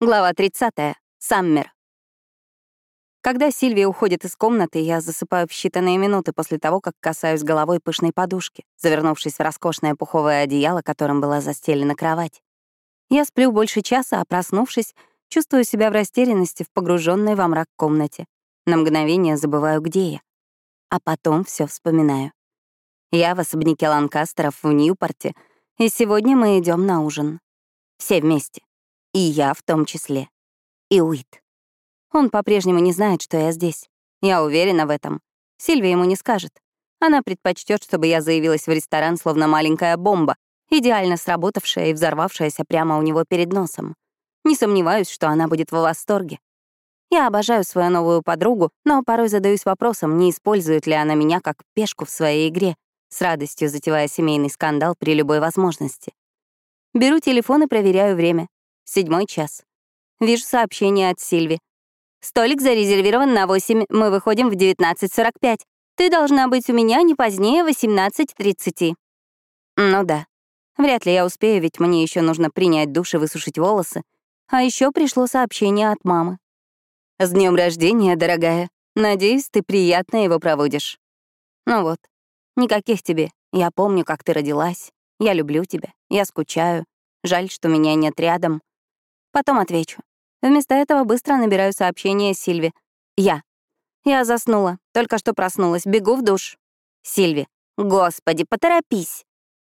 Глава 30. Саммер. Когда Сильвия уходит из комнаты, я засыпаю в считанные минуты после того, как касаюсь головой пышной подушки, завернувшись в роскошное пуховое одеяло, которым была застелена кровать. Я сплю больше часа, а проснувшись, чувствую себя в растерянности в погруженной во мрак комнате. На мгновение забываю, где я. А потом все вспоминаю. Я в особняке Ланкастеров в Ньюпорте, и сегодня мы идем на ужин. Все вместе. И я в том числе. И Уит. Он по-прежнему не знает, что я здесь. Я уверена в этом. Сильвия ему не скажет. Она предпочтет, чтобы я заявилась в ресторан, словно маленькая бомба, идеально сработавшая и взорвавшаяся прямо у него перед носом. Не сомневаюсь, что она будет в восторге. Я обожаю свою новую подругу, но порой задаюсь вопросом, не использует ли она меня как пешку в своей игре, с радостью затевая семейный скандал при любой возможности. Беру телефон и проверяю время. Седьмой час. Вижу сообщение от Сильви. «Столик зарезервирован на 8, мы выходим в 19.45. Ты должна быть у меня не позднее 18.30». Ну да. Вряд ли я успею, ведь мне еще нужно принять душ и высушить волосы. А еще пришло сообщение от мамы. «С днем рождения, дорогая. Надеюсь, ты приятно его проводишь». Ну вот. Никаких тебе. Я помню, как ты родилась. Я люблю тебя. Я скучаю. Жаль, что меня нет рядом. Потом отвечу. Вместо этого быстро набираю сообщение Сильве. Я. Я заснула. Только что проснулась. Бегу в душ. Сильви. Господи, поторопись.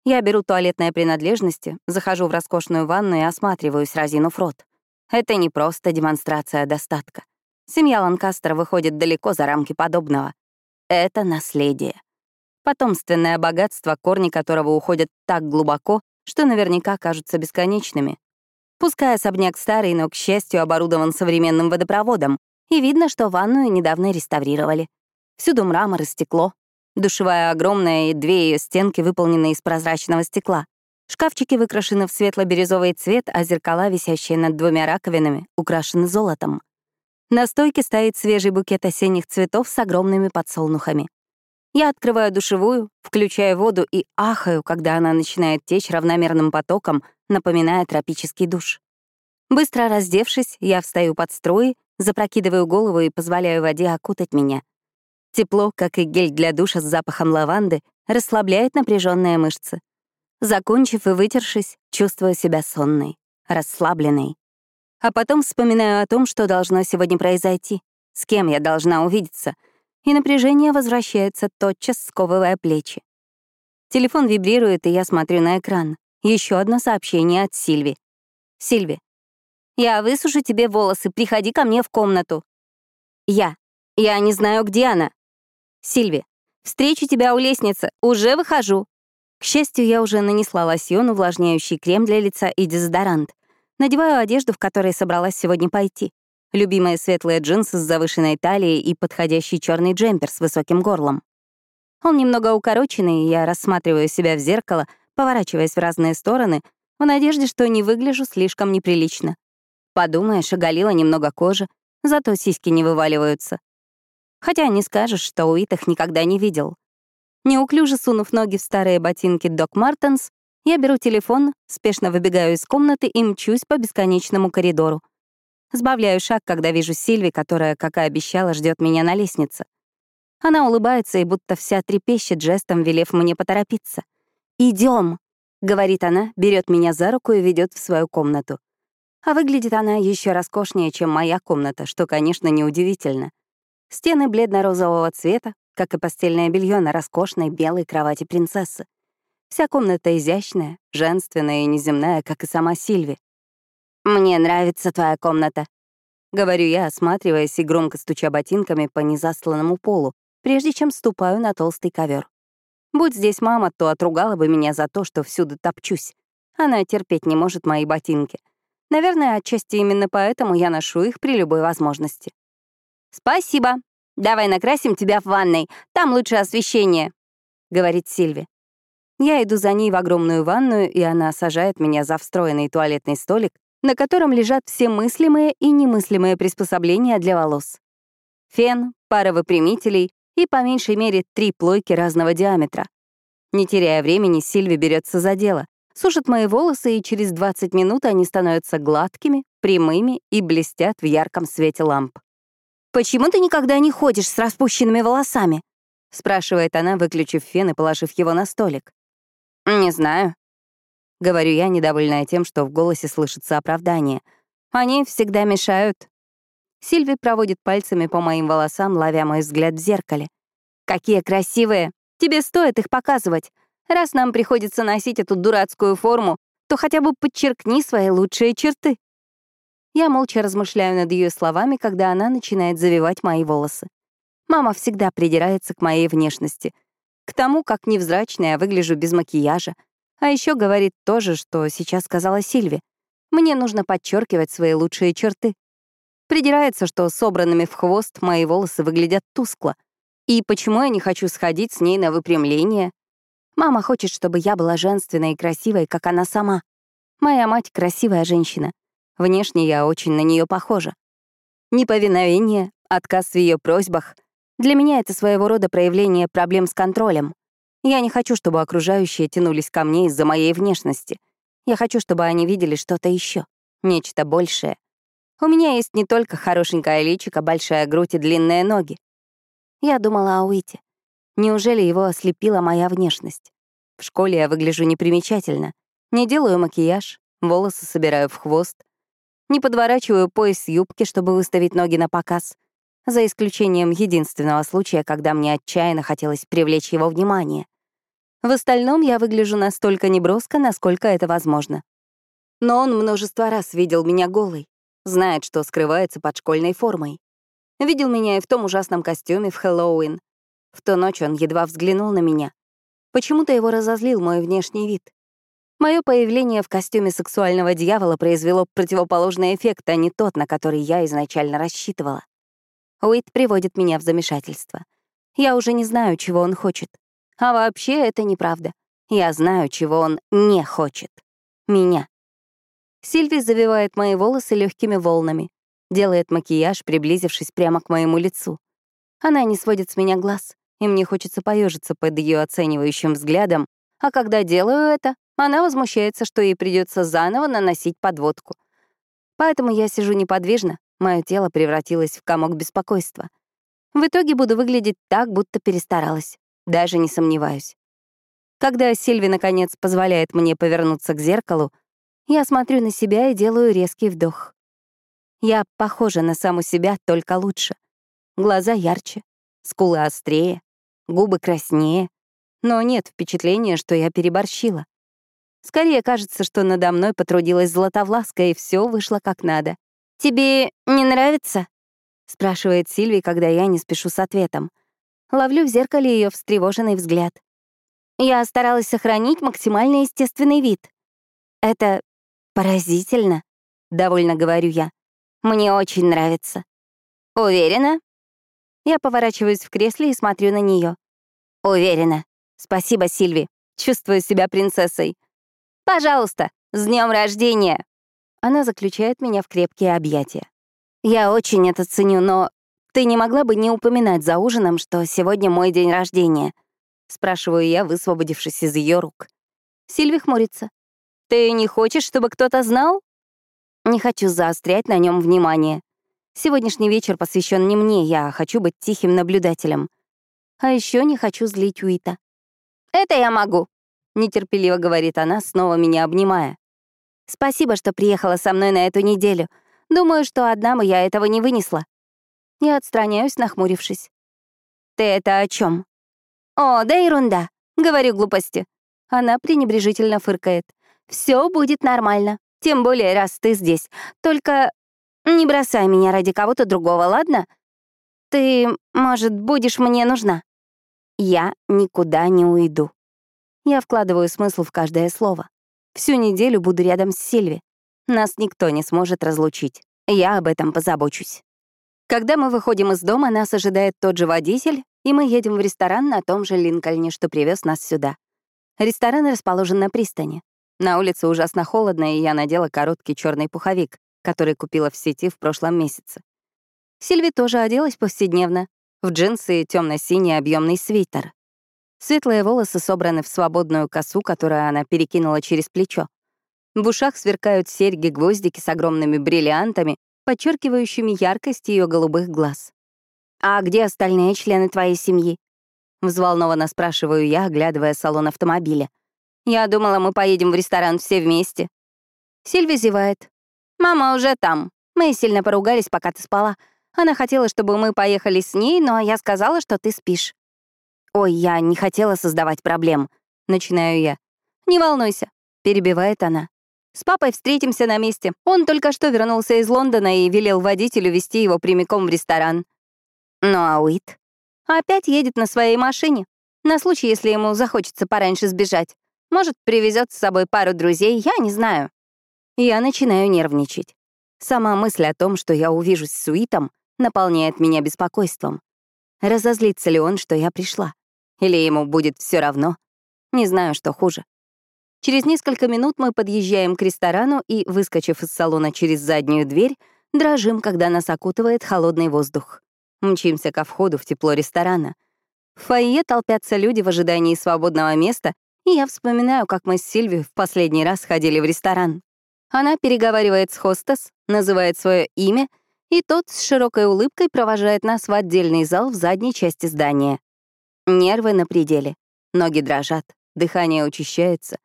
Я беру туалетные принадлежности, захожу в роскошную ванну и осматриваюсь, разинув рот. Это не просто демонстрация достатка. Семья Ланкастера выходит далеко за рамки подобного. Это наследие. Потомственное богатство, корни которого уходят так глубоко, что наверняка кажутся бесконечными. Пускай особняк старый, но, к счастью, оборудован современным водопроводом, и видно, что ванную недавно реставрировали. Всюду мрамор и стекло. Душевая огромная, и две ее стенки выполнены из прозрачного стекла. Шкафчики выкрашены в светло-бирюзовый цвет, а зеркала, висящие над двумя раковинами, украшены золотом. На стойке стоит свежий букет осенних цветов с огромными подсолнухами. Я открываю душевую, включаю воду и ахаю, когда она начинает течь равномерным потоком, напоминая тропический душ. Быстро раздевшись, я встаю под струи, запрокидываю голову и позволяю воде окутать меня. Тепло, как и гель для душа с запахом лаванды, расслабляет напряженные мышцы. Закончив и вытершись, чувствую себя сонной, расслабленной. А потом вспоминаю о том, что должно сегодня произойти, с кем я должна увидеться — и напряжение возвращается, тотчас сковывая плечи. Телефон вибрирует, и я смотрю на экран. Еще одно сообщение от Сильви. Сильви. «Я высушу тебе волосы, приходи ко мне в комнату». Я. Я не знаю, где она. Сильви. Встречу тебя у лестницы, уже выхожу. К счастью, я уже нанесла лосьон, увлажняющий крем для лица и дезодорант. Надеваю одежду, в которой собралась сегодня пойти любимые светлые джинсы с завышенной талией и подходящий черный джемпер с высоким горлом. Он немного укороченный, и я рассматриваю себя в зеркало, поворачиваясь в разные стороны, в надежде, что не выгляжу слишком неприлично. Подумаешь, оголила немного кожи, зато сиськи не вываливаются. Хотя не скажешь, что Уит их никогда не видел. Неуклюже сунув ноги в старые ботинки Док Мартенс, я беру телефон, спешно выбегаю из комнаты и мчусь по бесконечному коридору. Сбавляю шаг, когда вижу Сильви, которая, как и обещала, ждет меня на лестнице. Она улыбается и будто вся трепещет жестом, велев мне поторопиться. Идем, говорит она, берет меня за руку и ведет в свою комнату. А выглядит она еще роскошнее, чем моя комната, что, конечно, неудивительно. Стены бледно-розового цвета, как и постельное белье на роскошной белой кровати принцессы. Вся комната изящная, женственная и неземная, как и сама Сильви. «Мне нравится твоя комната», — говорю я, осматриваясь и громко стуча ботинками по незасланному полу, прежде чем ступаю на толстый ковер. Будь здесь мама, то отругала бы меня за то, что всюду топчусь. Она терпеть не может мои ботинки. Наверное, отчасти именно поэтому я ношу их при любой возможности. «Спасибо. Давай накрасим тебя в ванной. Там лучше освещение», — говорит Сильви. Я иду за ней в огромную ванную, и она сажает меня за встроенный туалетный столик, на котором лежат все мыслимые и немыслимые приспособления для волос. Фен, пара выпрямителей и по меньшей мере три плойки разного диаметра. Не теряя времени, Сильви берется за дело. Сушит мои волосы, и через 20 минут они становятся гладкими, прямыми и блестят в ярком свете ламп. «Почему ты никогда не ходишь с распущенными волосами?» — спрашивает она, выключив фен и положив его на столик. «Не знаю», — говорю я, недовольная тем, что в голосе слышится оправдание. «Они всегда мешают». Сильви проводит пальцами по моим волосам, ловя мой взгляд в зеркале. «Какие красивые! Тебе стоит их показывать. Раз нам приходится носить эту дурацкую форму, то хотя бы подчеркни свои лучшие черты». Я молча размышляю над ее словами, когда она начинает завивать мои волосы. Мама всегда придирается к моей внешности, к тому, как невзрачная я выгляжу без макияжа, а еще говорит то же, что сейчас сказала Сильви. Мне нужно подчеркивать свои лучшие черты. Придирается, что собранными в хвост мои волосы выглядят тускло. И почему я не хочу сходить с ней на выпрямление? Мама хочет, чтобы я была женственной и красивой, как она сама. Моя мать — красивая женщина. Внешне я очень на нее похожа. Неповиновение, отказ в ее просьбах — для меня это своего рода проявление проблем с контролем. Я не хочу, чтобы окружающие тянулись ко мне из-за моей внешности. Я хочу, чтобы они видели что-то еще, нечто большее. У меня есть не только хорошенькая личико, большая грудь и длинные ноги. Я думала о Уите. Неужели его ослепила моя внешность? В школе я выгляжу непримечательно. Не делаю макияж, волосы собираю в хвост. Не подворачиваю пояс юбки, чтобы выставить ноги на показ. За исключением единственного случая, когда мне отчаянно хотелось привлечь его внимание. В остальном я выгляжу настолько неброско, насколько это возможно. Но он множество раз видел меня голой, знает, что скрывается под школьной формой. Видел меня и в том ужасном костюме в Хэллоуин. В ту ночь он едва взглянул на меня. Почему-то его разозлил мой внешний вид. Мое появление в костюме сексуального дьявола произвело противоположный эффект, а не тот, на который я изначально рассчитывала. Уит приводит меня в замешательство. Я уже не знаю, чего он хочет. А вообще это неправда. Я знаю, чего он не хочет. Меня. Сильви завивает мои волосы легкими волнами, делает макияж, приблизившись прямо к моему лицу. Она не сводит с меня глаз, и мне хочется поежиться под ее оценивающим взглядом, а когда делаю это, она возмущается, что ей придется заново наносить подводку. Поэтому я сижу неподвижно, мое тело превратилось в комок беспокойства. В итоге буду выглядеть так, будто перестаралась. Даже не сомневаюсь. Когда Сильви, наконец, позволяет мне повернуться к зеркалу, я смотрю на себя и делаю резкий вдох. Я похожа на саму себя, только лучше. Глаза ярче, скулы острее, губы краснее. Но нет впечатления, что я переборщила. Скорее кажется, что надо мной потрудилась Златовласка, и все вышло как надо. «Тебе не нравится?» — спрашивает Сильви, когда я не спешу с ответом. Ловлю в зеркале ее встревоженный взгляд. Я старалась сохранить максимально естественный вид. Это поразительно, — довольно говорю я. Мне очень нравится. Уверена? Я поворачиваюсь в кресле и смотрю на нее. Уверена. Спасибо, Сильви. Чувствую себя принцессой. Пожалуйста, с днем рождения! Она заключает меня в крепкие объятия. Я очень это ценю, но ты не могла бы не упоминать за ужином, что сегодня мой день рождения? Спрашиваю я, высвободившись из ее рук. Сильви хмурится. Ты не хочешь, чтобы кто-то знал? Не хочу заострять на нем внимание. Сегодняшний вечер посвящен не мне, я хочу быть тихим наблюдателем. А еще не хочу злить Уита. «Это я могу», — нетерпеливо говорит она, снова меня обнимая. «Спасибо, что приехала со мной на эту неделю. Думаю, что одна бы я этого не вынесла». Я отстраняюсь, нахмурившись. «Ты это о чем? «О, да ерунда. Говорю глупости». Она пренебрежительно фыркает. Все будет нормально. Тем более, раз ты здесь. Только не бросай меня ради кого-то другого, ладно? Ты, может, будешь мне нужна? Я никуда не уйду. Я вкладываю смысл в каждое слово. Всю неделю буду рядом с Сильви. Нас никто не сможет разлучить. Я об этом позабочусь. Когда мы выходим из дома, нас ожидает тот же водитель, и мы едем в ресторан на том же Линкольне, что привез нас сюда. Ресторан расположен на пристани. На улице ужасно холодно, и я надела короткий черный пуховик, который купила в сети в прошлом месяце. Сильви тоже оделась повседневно, в джинсы и темно синий объемный свитер. Светлые волосы собраны в свободную косу, которую она перекинула через плечо. В ушах сверкают серьги-гвоздики с огромными бриллиантами, подчеркивающими яркость ее голубых глаз. «А где остальные члены твоей семьи?» Взволнованно спрашиваю я, оглядывая салон автомобиля. «Я думала, мы поедем в ресторан все вместе». Сильви зевает. «Мама уже там. Мы сильно поругались, пока ты спала. Она хотела, чтобы мы поехали с ней, но я сказала, что ты спишь». «Ой, я не хотела создавать проблем», — начинаю я. «Не волнуйся», — перебивает она. «С папой встретимся на месте. Он только что вернулся из Лондона и велел водителю вести его прямиком в ресторан». «Ну а Уит?» «Опять едет на своей машине. На случай, если ему захочется пораньше сбежать. Может, привезет с собой пару друзей, я не знаю». Я начинаю нервничать. Сама мысль о том, что я увижусь с Уитом, наполняет меня беспокойством. Разозлится ли он, что я пришла? Или ему будет все равно? Не знаю, что хуже. Через несколько минут мы подъезжаем к ресторану и, выскочив из салона через заднюю дверь, дрожим, когда нас окутывает холодный воздух. Мчимся ко входу в тепло ресторана. В фойе толпятся люди в ожидании свободного места, и я вспоминаю, как мы с Сильви в последний раз ходили в ресторан. Она переговаривает с хостес, называет свое имя, и тот с широкой улыбкой провожает нас в отдельный зал в задней части здания. Нервы на пределе. Ноги дрожат, дыхание учащается.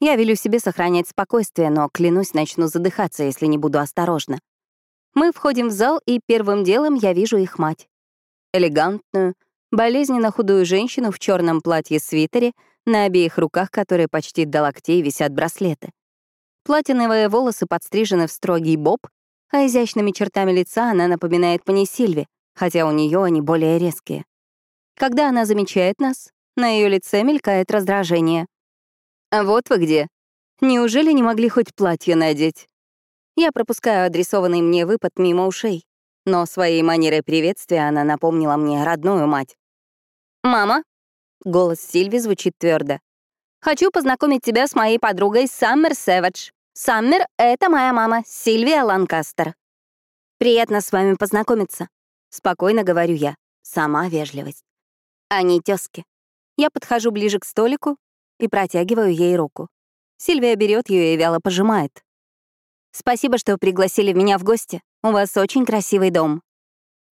Я велю себе сохранять спокойствие, но, клянусь, начну задыхаться, если не буду осторожна. Мы входим в зал, и первым делом я вижу их мать. Элегантную, болезненно худую женщину в черном платье-свитере, на обеих руках которые почти до локтей висят браслеты. Платиновые волосы подстрижены в строгий боб, а изящными чертами лица она напоминает мне Сильви, хотя у нее они более резкие. Когда она замечает нас, на ее лице мелькает раздражение. «А вот вы где. Неужели не могли хоть платье надеть?» Я пропускаю адресованный мне выпад мимо ушей, но своей манерой приветствия она напомнила мне родную мать. «Мама?» — голос Сильви звучит твердо. «Хочу познакомить тебя с моей подругой Саммер Сэвидж. Саммер — это моя мама, Сильвия Ланкастер. Приятно с вами познакомиться. Спокойно говорю я. Сама вежливость. Они тёзки. Я подхожу ближе к столику и протягиваю ей руку. Сильвия берет ее и вяло пожимает. «Спасибо, что пригласили меня в гости. У вас очень красивый дом».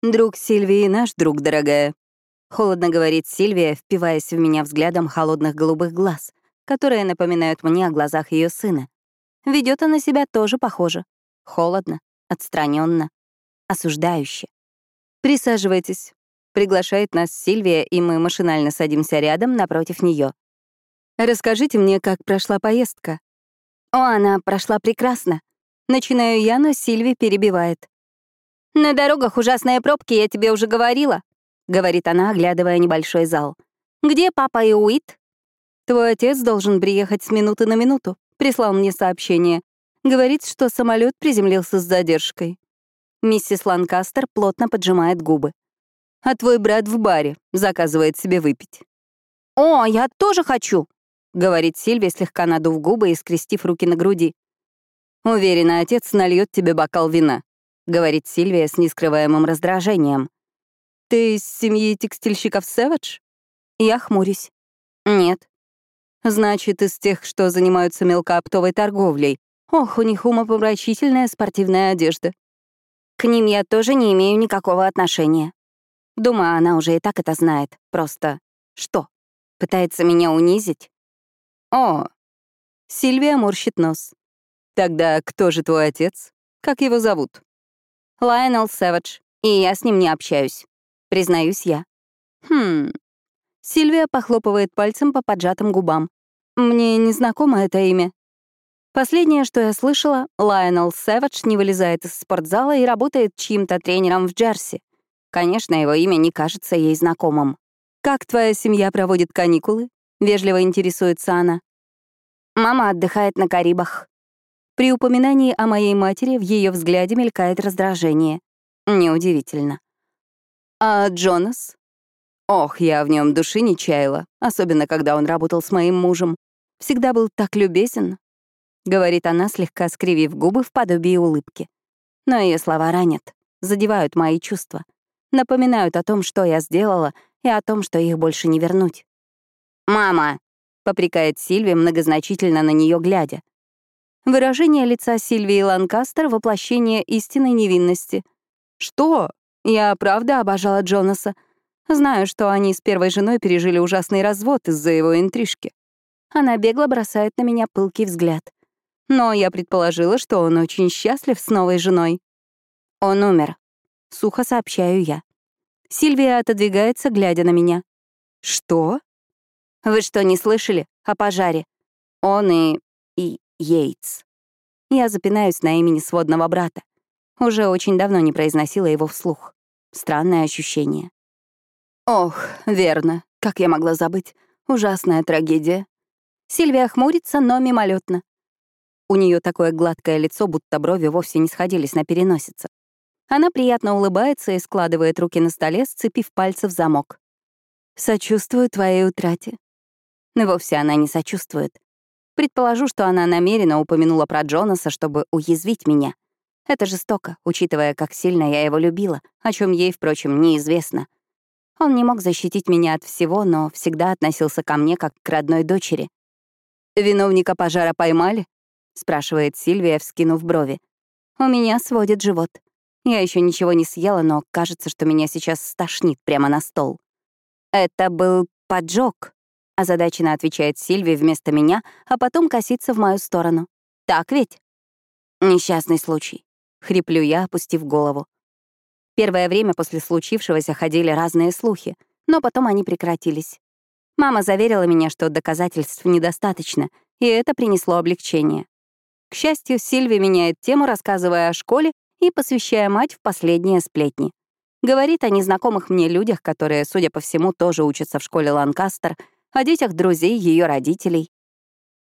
«Друг Сильвии наш друг, дорогая», — холодно говорит Сильвия, впиваясь в меня взглядом холодных голубых глаз, которые напоминают мне о глазах ее сына. Ведет она себя тоже похоже. Холодно, отстраненно, осуждающе. «Присаживайтесь», Приглашает нас Сильвия, и мы машинально садимся рядом напротив нее. Расскажите мне, как прошла поездка. О, она прошла прекрасно. Начинаю я, но Сильви перебивает. «На дорогах ужасные пробки, я тебе уже говорила», — говорит она, оглядывая небольшой зал. «Где папа и Уит?» «Твой отец должен приехать с минуты на минуту», — прислал мне сообщение. Говорит, что самолет приземлился с задержкой. Миссис Ланкастер плотно поджимает губы а твой брат в баре заказывает себе выпить. «О, я тоже хочу!» — говорит Сильвия, слегка надув губы и скрестив руки на груди. «Уверена, отец нальет тебе бокал вина», — говорит Сильвия с нескрываемым раздражением. «Ты из семьи текстильщиков Сэвидж?» Я хмурюсь. «Нет». «Значит, из тех, что занимаются мелкооптовой торговлей. Ох, у них умопомрачительная спортивная одежда». «К ним я тоже не имею никакого отношения», Думаю, она уже и так это знает. Просто что? Пытается меня унизить? О, Сильвия морщит нос. Тогда кто же твой отец? Как его зовут? Лайонел Сэвидж, и я с ним не общаюсь. Признаюсь я. Хм. Сильвия похлопывает пальцем по поджатым губам. Мне не знакомо это имя. Последнее, что я слышала, Лайонел Сэвидж не вылезает из спортзала и работает чьим-то тренером в Джерси. Конечно, его имя не кажется ей знакомым. «Как твоя семья проводит каникулы?» — вежливо интересуется она. «Мама отдыхает на Карибах». При упоминании о моей матери в ее взгляде мелькает раздражение. Неудивительно. «А Джонас?» Ох, я в нем души не чаяла, особенно когда он работал с моим мужем. Всегда был так любезен, — говорит она, слегка скривив губы в подобии улыбки. Но ее слова ранят, задевают мои чувства напоминают о том, что я сделала, и о том, что их больше не вернуть. «Мама!» — попрекает Сильви, многозначительно на нее глядя. Выражение лица Сильвии Ланкастер — воплощение истинной невинности. Что? Я правда обожала Джонаса. Знаю, что они с первой женой пережили ужасный развод из-за его интрижки. Она бегло бросает на меня пылкий взгляд. Но я предположила, что он очень счастлив с новой женой. Он умер. Сухо сообщаю я. Сильвия отодвигается, глядя на меня. Что? Вы что, не слышали о пожаре? Он и... и Йейтс. Я запинаюсь на имени сводного брата. Уже очень давно не произносила его вслух. Странное ощущение. Ох, верно. Как я могла забыть? Ужасная трагедия. Сильвия хмурится, но мимолетно. У нее такое гладкое лицо, будто брови вовсе не сходились на переносице. Она приятно улыбается и складывает руки на столе, сцепив пальцы в замок. «Сочувствую твоей утрате». Но вовсе она не сочувствует. Предположу, что она намеренно упомянула про Джонаса, чтобы уязвить меня. Это жестоко, учитывая, как сильно я его любила, о чем ей, впрочем, неизвестно. Он не мог защитить меня от всего, но всегда относился ко мне как к родной дочери. «Виновника пожара поймали?» — спрашивает Сильвия, вскинув брови. «У меня сводит живот. Я еще ничего не съела, но кажется, что меня сейчас стошнит прямо на стол». «Это был поджог», — озадаченно отвечает Сильвия вместо меня, а потом косится в мою сторону. «Так ведь?» «Несчастный случай», — хриплю я, опустив голову. Первое время после случившегося ходили разные слухи, но потом они прекратились. Мама заверила меня, что доказательств недостаточно, и это принесло облегчение. К счастью, Сильви меняет тему, рассказывая о школе и посвящая мать в последние сплетни. Говорит о незнакомых мне людях, которые, судя по всему, тоже учатся в школе Ланкастер, о детях друзей ее родителей.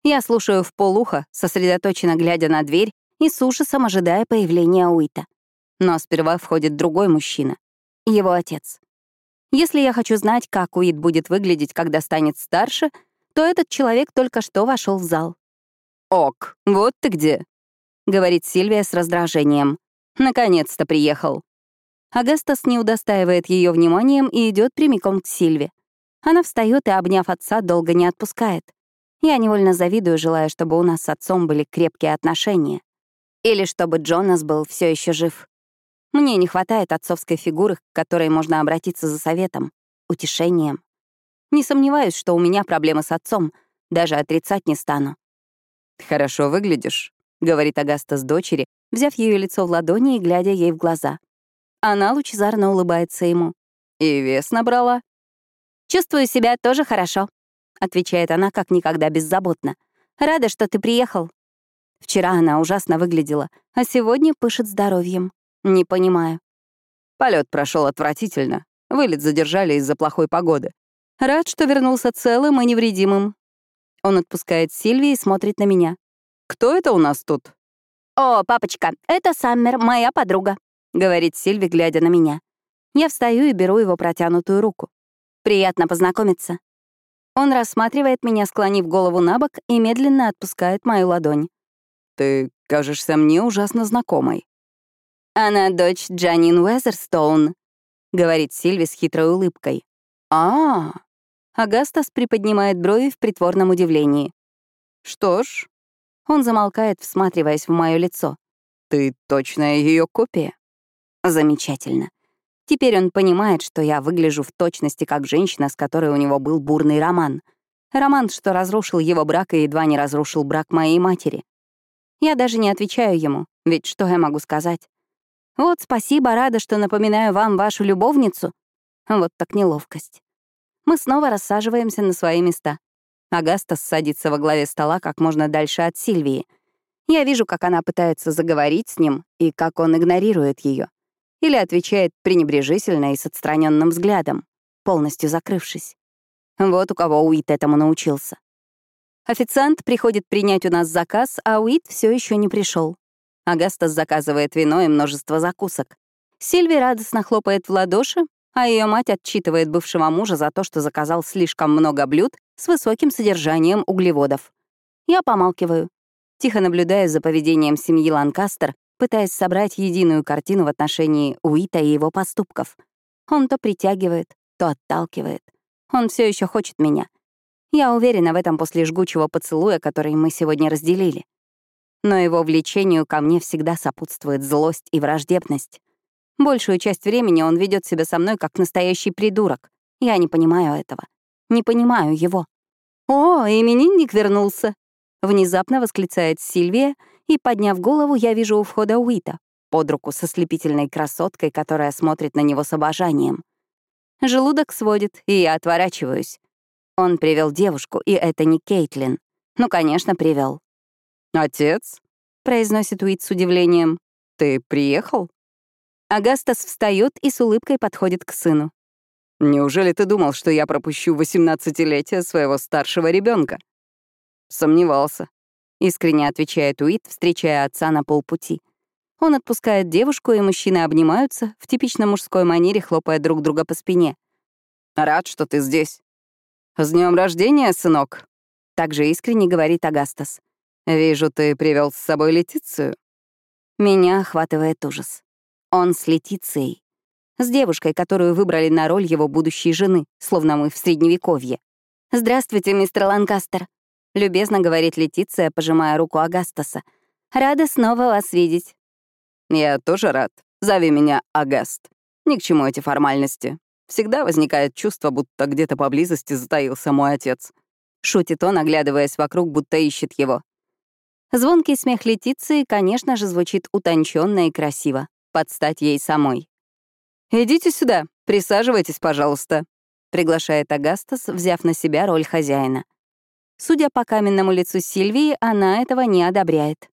Я слушаю в полуха, сосредоточенно глядя на дверь и с ужасом ожидая появления Уита. Но сперва входит другой мужчина — его отец. Если я хочу знать, как Уит будет выглядеть, когда станет старше, то этот человек только что вошел в зал. «Ок, вот ты где», — говорит Сильвия с раздражением. «Наконец-то приехал». Агастас не удостаивает ее вниманием и идет прямиком к Сильве. Она встает и, обняв отца, долго не отпускает. Я невольно завидую, желая, чтобы у нас с отцом были крепкие отношения. Или чтобы Джонас был все еще жив. Мне не хватает отцовской фигуры, к которой можно обратиться за советом, утешением. Не сомневаюсь, что у меня проблемы с отцом, даже отрицать не стану. «Хорошо выглядишь», — говорит Агаста с дочери, взяв ее лицо в ладони и глядя ей в глаза. Она лучезарно улыбается ему. «И вес набрала?» «Чувствую себя тоже хорошо», — отвечает она как никогда беззаботно. «Рада, что ты приехал». Вчера она ужасно выглядела, а сегодня пышет здоровьем. Не понимаю. Полет прошел отвратительно. Вылет задержали из-за плохой погоды. Рад, что вернулся целым и невредимым. Он отпускает Сильви и смотрит на меня. «Кто это у нас тут?» «О, папочка, это Саммер, моя подруга», — говорит Сильви, глядя на меня. Я встаю и беру его протянутую руку. «Приятно познакомиться». Он рассматривает меня, склонив голову на бок, и медленно отпускает мою ладонь. «Ты кажешься мне ужасно знакомой». «Она дочь Джанин Уэзерстоун», — говорит Сильви с хитрой улыбкой. а, Агастас приподнимает брови в притворном удивлении. «Что ж...» Он замолкает, всматриваясь в мое лицо. «Ты точная ее копия?» «Замечательно. Теперь он понимает, что я выгляжу в точности как женщина, с которой у него был бурный роман. Роман, что разрушил его брак и едва не разрушил брак моей матери. Я даже не отвечаю ему, ведь что я могу сказать? Вот спасибо, рада, что напоминаю вам вашу любовницу. Вот так неловкость. Мы снова рассаживаемся на свои места. Агастас садится во главе стола как можно дальше от Сильвии. Я вижу, как она пытается заговорить с ним и как он игнорирует ее. Или отвечает пренебрежительно и с отстраненным взглядом, полностью закрывшись. Вот у кого Уит этому научился. Официант приходит принять у нас заказ, а Уит все еще не пришел. Агастас заказывает вино и множество закусок. Сильви радостно хлопает в ладоши, а ее мать отчитывает бывшего мужа за то, что заказал слишком много блюд с высоким содержанием углеводов. Я помалкиваю, тихо наблюдая за поведением семьи Ланкастер, пытаясь собрать единую картину в отношении Уита и его поступков. Он то притягивает, то отталкивает. Он все еще хочет меня. Я уверена в этом после жгучего поцелуя, который мы сегодня разделили. Но его влечению ко мне всегда сопутствует злость и враждебность. Большую часть времени он ведет себя со мной как настоящий придурок. Я не понимаю этого. Не понимаю его. «О, именинник вернулся!» Внезапно восклицает Сильвия, и, подняв голову, я вижу у входа Уита, под руку со слепительной красоткой, которая смотрит на него с обожанием. Желудок сводит, и я отворачиваюсь. Он привел девушку, и это не Кейтлин. Ну, конечно, привел. «Отец?» — произносит Уит с удивлением. «Ты приехал?» Агастас встает и с улыбкой подходит к сыну. «Неужели ты думал, что я пропущу восемнадцатилетие своего старшего ребенка? «Сомневался», — искренне отвечает Уит, встречая отца на полпути. Он отпускает девушку, и мужчины обнимаются, в типично мужской манере хлопая друг друга по спине. «Рад, что ты здесь». «С днем рождения, сынок!» Также искренне говорит Агастас. «Вижу, ты привел с собой Летицию». Меня охватывает ужас. Он с Летицией. С девушкой, которую выбрали на роль его будущей жены, словно мы в Средневековье. «Здравствуйте, мистер Ланкастер», — любезно говорит Летиция, пожимая руку Агастаса. «Рада снова вас видеть». «Я тоже рад. Зови меня Агаст. Ни к чему эти формальности. Всегда возникает чувство, будто где-то поблизости затаился мой отец». Шутит он, оглядываясь вокруг, будто ищет его. Звонкий смех Летиции, конечно же, звучит утонченно и красиво, под стать ей самой. «Идите сюда, присаживайтесь, пожалуйста», — приглашает Агастас, взяв на себя роль хозяина. Судя по каменному лицу Сильвии, она этого не одобряет.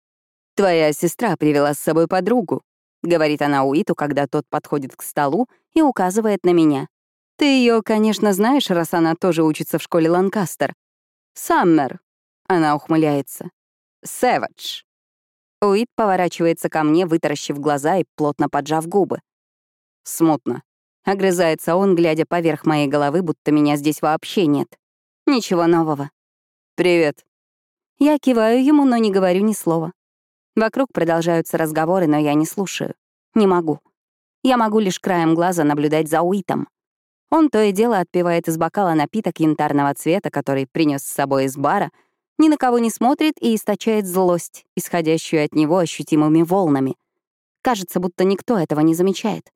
«Твоя сестра привела с собой подругу», — говорит она Уиту, когда тот подходит к столу и указывает на меня. «Ты ее, конечно, знаешь, раз она тоже учится в школе Ланкастер. Саммер», — она ухмыляется. «Сэвидж». Уит поворачивается ко мне, вытаращив глаза и плотно поджав губы. «Смутно», — огрызается он, глядя поверх моей головы, будто меня здесь вообще нет. Ничего нового. «Привет». Я киваю ему, но не говорю ни слова. Вокруг продолжаются разговоры, но я не слушаю. Не могу. Я могу лишь краем глаза наблюдать за Уитом. Он то и дело отпивает из бокала напиток янтарного цвета, который принес с собой из бара, ни на кого не смотрит и источает злость, исходящую от него ощутимыми волнами. Кажется, будто никто этого не замечает.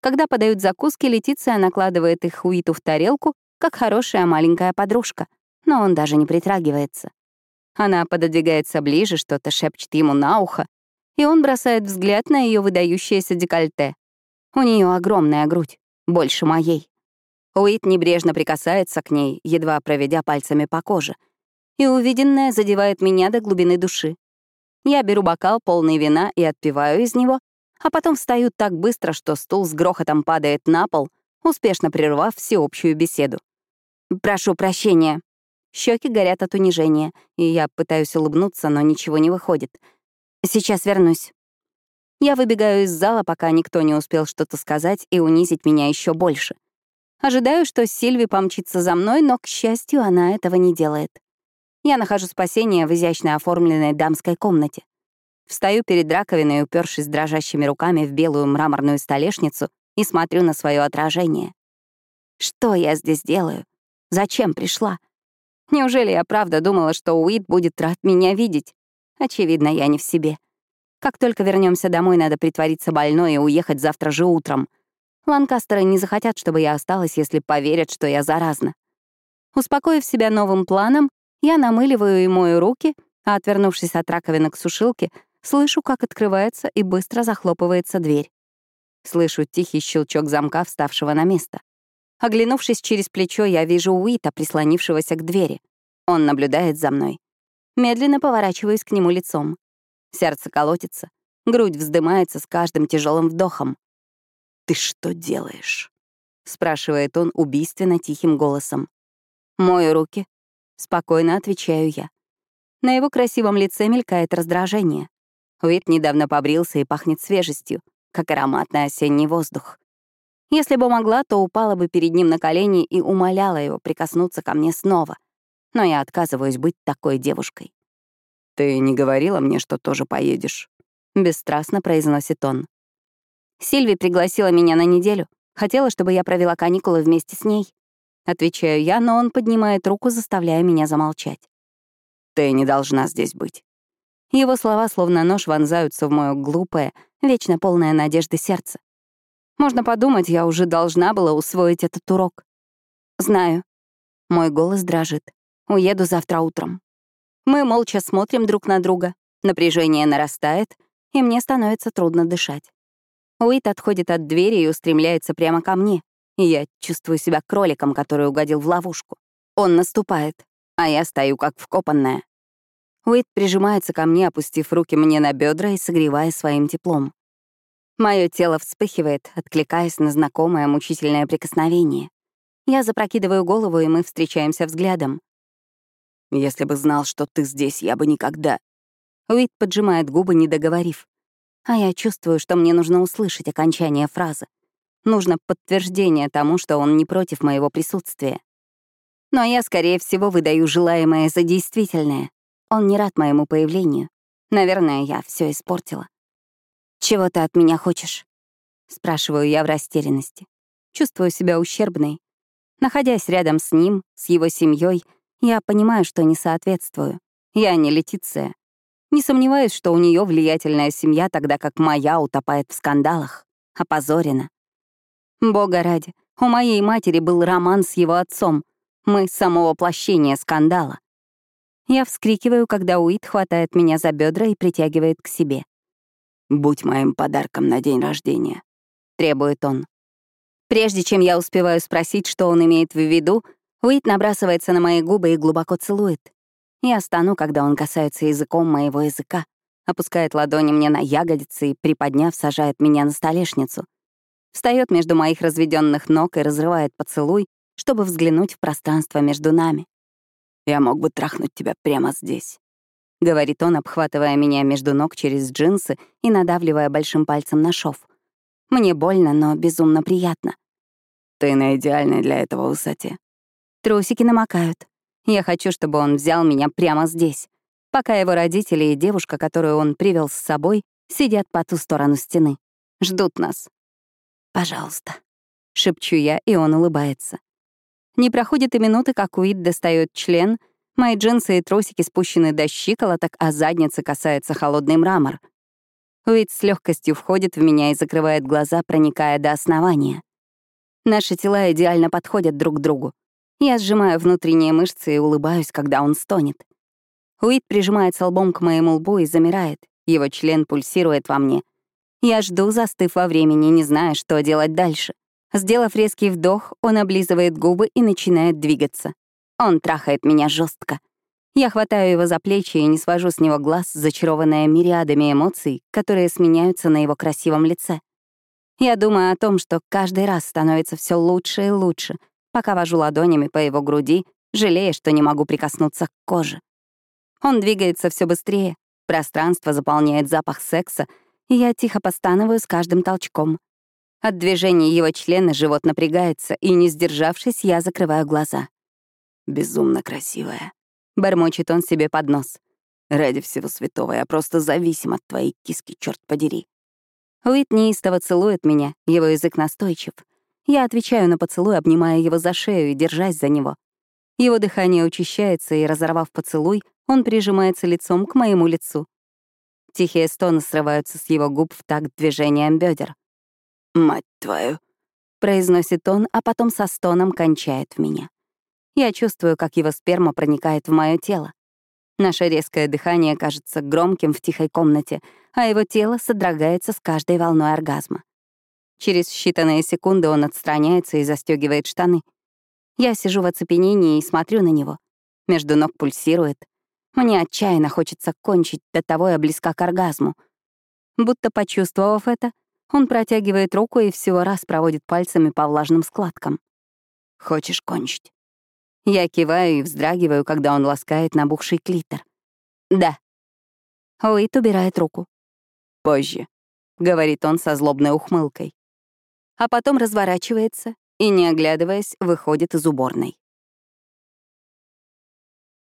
Когда подают закуски, Летиция накладывает их Уиту в тарелку, как хорошая маленькая подружка — но он даже не притрагивается. Она пододвигается ближе, что-то шепчет ему на ухо, и он бросает взгляд на ее выдающееся декольте. У нее огромная грудь, больше моей. Уит небрежно прикасается к ней, едва проведя пальцами по коже, и увиденное задевает меня до глубины души. Я беру бокал, полный вина, и отпиваю из него, а потом встаю так быстро, что стул с грохотом падает на пол, успешно прервав всеобщую беседу. «Прошу прощения», Щеки горят от унижения, и я пытаюсь улыбнуться, но ничего не выходит. Сейчас вернусь. Я выбегаю из зала, пока никто не успел что-то сказать и унизить меня еще больше. Ожидаю, что Сильви помчится за мной, но, к счастью, она этого не делает. Я нахожу спасение в изящно оформленной дамской комнате. Встаю перед раковиной, упершись дрожащими руками в белую мраморную столешницу и смотрю на свое отражение. Что я здесь делаю? Зачем пришла? Неужели я правда думала, что Уит будет рад меня видеть? Очевидно, я не в себе. Как только вернемся домой, надо притвориться больной и уехать завтра же утром. Ланкастеры не захотят, чтобы я осталась, если поверят, что я заразна. Успокоив себя новым планом, я намыливаю и мою руки, а, отвернувшись от раковины к сушилке, слышу, как открывается и быстро захлопывается дверь. Слышу тихий щелчок замка, вставшего на место. Оглянувшись через плечо, я вижу Уита, прислонившегося к двери. Он наблюдает за мной. Медленно поворачиваюсь к нему лицом. Сердце колотится, грудь вздымается с каждым тяжелым вдохом. «Ты что делаешь?» — спрашивает он убийственно тихим голосом. «Мою руки». Спокойно отвечаю я. На его красивом лице мелькает раздражение. Уит недавно побрился и пахнет свежестью, как ароматный осенний воздух. Если бы могла, то упала бы перед ним на колени и умоляла его прикоснуться ко мне снова. Но я отказываюсь быть такой девушкой. «Ты не говорила мне, что тоже поедешь?» — бесстрастно произносит он. Сильви пригласила меня на неделю. Хотела, чтобы я провела каникулы вместе с ней. Отвечаю я, но он поднимает руку, заставляя меня замолчать. «Ты не должна здесь быть». Его слова словно нож вонзаются в мое глупое, вечно полное надежды сердце. Можно подумать, я уже должна была усвоить этот урок. Знаю. Мой голос дрожит. Уеду завтра утром. Мы молча смотрим друг на друга. Напряжение нарастает, и мне становится трудно дышать. Уит отходит от двери и устремляется прямо ко мне, я чувствую себя кроликом, который угодил в ловушку. Он наступает, а я стою как вкопанная. Уит прижимается ко мне, опустив руки мне на бедра и согревая своим теплом. Мое тело вспыхивает, откликаясь на знакомое мучительное прикосновение. Я запрокидываю голову, и мы встречаемся взглядом. «Если бы знал, что ты здесь, я бы никогда...» Уит поджимает губы, не договорив. А я чувствую, что мне нужно услышать окончание фразы. Нужно подтверждение тому, что он не против моего присутствия. Но я, скорее всего, выдаю желаемое за действительное. Он не рад моему появлению. Наверное, я все испортила. «Чего ты от меня хочешь?» — спрашиваю я в растерянности. Чувствую себя ущербной. Находясь рядом с ним, с его семьей, я понимаю, что не соответствую. Я не Летиция. Не сомневаюсь, что у нее влиятельная семья, тогда как моя утопает в скандалах, опозорена. Бога ради, у моей матери был роман с его отцом. Мы — само воплощение скандала. Я вскрикиваю, когда Уит хватает меня за бедра и притягивает к себе. «Будь моим подарком на день рождения», — требует он. Прежде чем я успеваю спросить, что он имеет в виду, Уит набрасывается на мои губы и глубоко целует. Я стану, когда он касается языком моего языка, опускает ладони мне на ягодицы и, приподняв, сажает меня на столешницу. Встает между моих разведенных ног и разрывает поцелуй, чтобы взглянуть в пространство между нами. «Я мог бы трахнуть тебя прямо здесь», — говорит он, обхватывая меня между ног через джинсы и надавливая большим пальцем на шов. Мне больно, но безумно приятно. «Ты на идеальной для этого высоте». Трусики намокают. Я хочу, чтобы он взял меня прямо здесь, пока его родители и девушка, которую он привел с собой, сидят по ту сторону стены. Ждут нас. «Пожалуйста», — шепчу я, и он улыбается. Не проходит и минуты, как Уит достает член, мои джинсы и трусики спущены до щиколоток, а задница касается холодный мрамор. Уит с легкостью входит в меня и закрывает глаза, проникая до основания. Наши тела идеально подходят друг к другу. Я сжимаю внутренние мышцы и улыбаюсь, когда он стонет. Уит прижимается лбом к моему лбу и замирает. Его член пульсирует во мне. Я жду, застыв во времени, не зная, что делать дальше. Сделав резкий вдох, он облизывает губы и начинает двигаться. Он трахает меня жестко. Я хватаю его за плечи и не свожу с него глаз, зачарованная мириадами эмоций, которые сменяются на его красивом лице. Я думаю о том, что каждый раз становится все лучше и лучше, пока вожу ладонями по его груди, жалея, что не могу прикоснуться к коже. Он двигается все быстрее, пространство заполняет запах секса, я тихо постанываю с каждым толчком. От движения его члена живот напрягается, и, не сдержавшись, я закрываю глаза. «Безумно красивая», — бормочет он себе под нос. «Ради всего святого я просто зависим от твоей киски, черт подери». Уит неистово целует меня, его язык настойчив. Я отвечаю на поцелуй, обнимая его за шею и держась за него. Его дыхание учащается, и, разорвав поцелуй, он прижимается лицом к моему лицу. Тихие стоны срываются с его губ в такт движением бедер. «Мать твою!» — произносит он, а потом со стоном кончает в меня. Я чувствую, как его сперма проникает в мое тело. Наше резкое дыхание кажется громким в тихой комнате, а его тело содрогается с каждой волной оргазма. Через считанные секунды он отстраняется и застегивает штаны. Я сижу в оцепенении и смотрю на него. Между ног пульсирует. Мне отчаянно хочется кончить, до того я близка к оргазму. Будто почувствовав это, он протягивает руку и всего раз проводит пальцами по влажным складкам. «Хочешь кончить?» Я киваю и вздрагиваю, когда он ласкает набухший клитор. «Да». Уит убирает руку. «Позже», — говорит он со злобной ухмылкой. А потом разворачивается и, не оглядываясь, выходит из уборной.